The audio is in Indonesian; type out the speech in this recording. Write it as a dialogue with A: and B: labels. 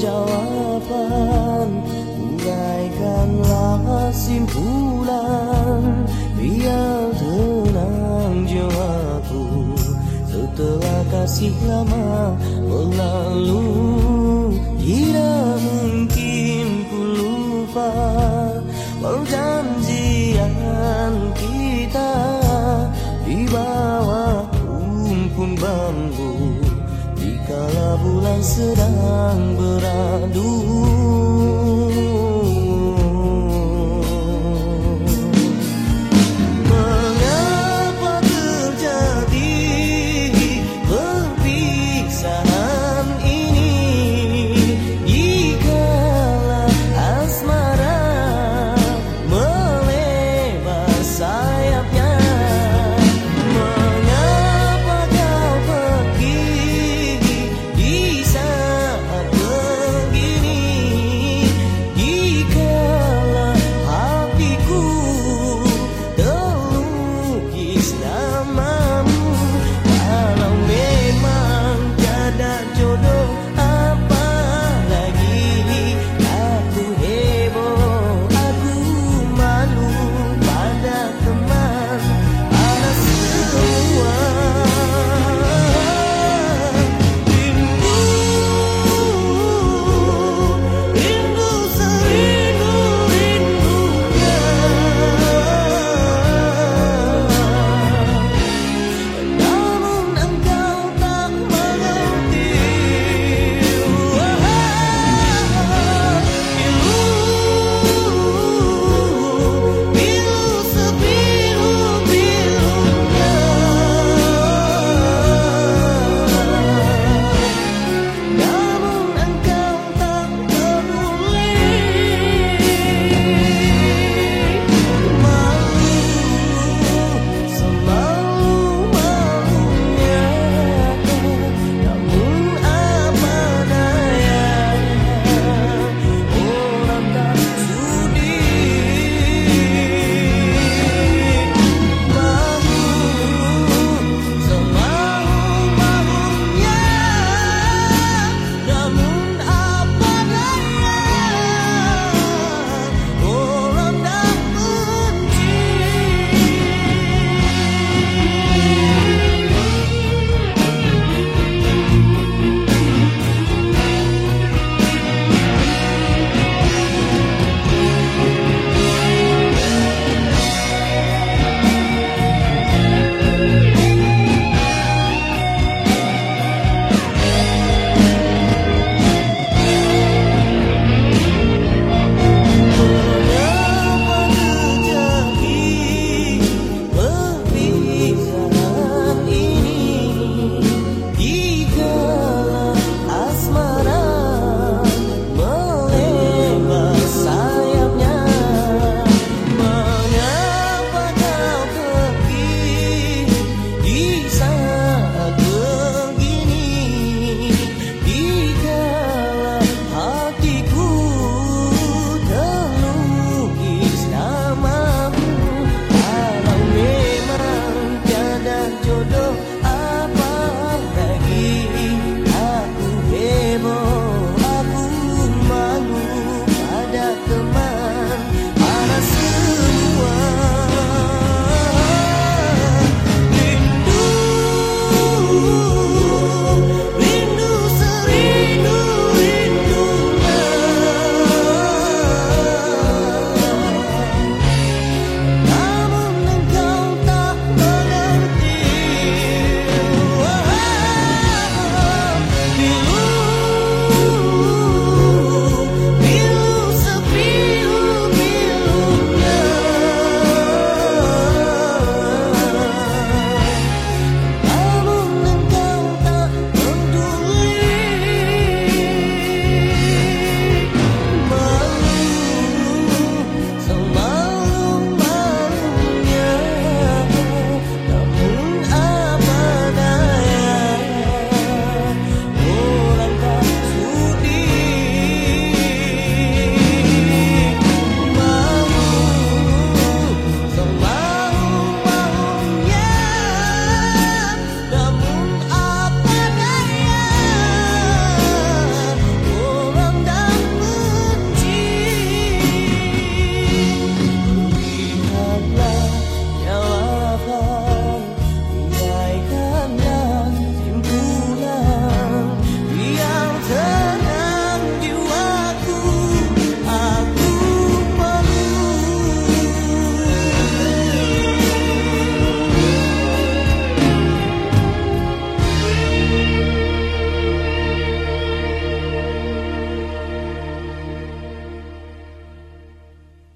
A: jawaban. Uraikanlah simpulan Biar tenang jiwaku. Setelah kasih lama berlalu Tidak mungkin ku lupa. Berjanji sedang ber